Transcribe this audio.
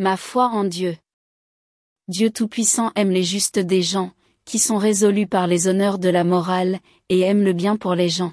Ma foi en Dieu. Dieu Tout-Puissant aime les justes des gens, qui sont résolus par les honneurs de la morale, et aime le bien pour les gens.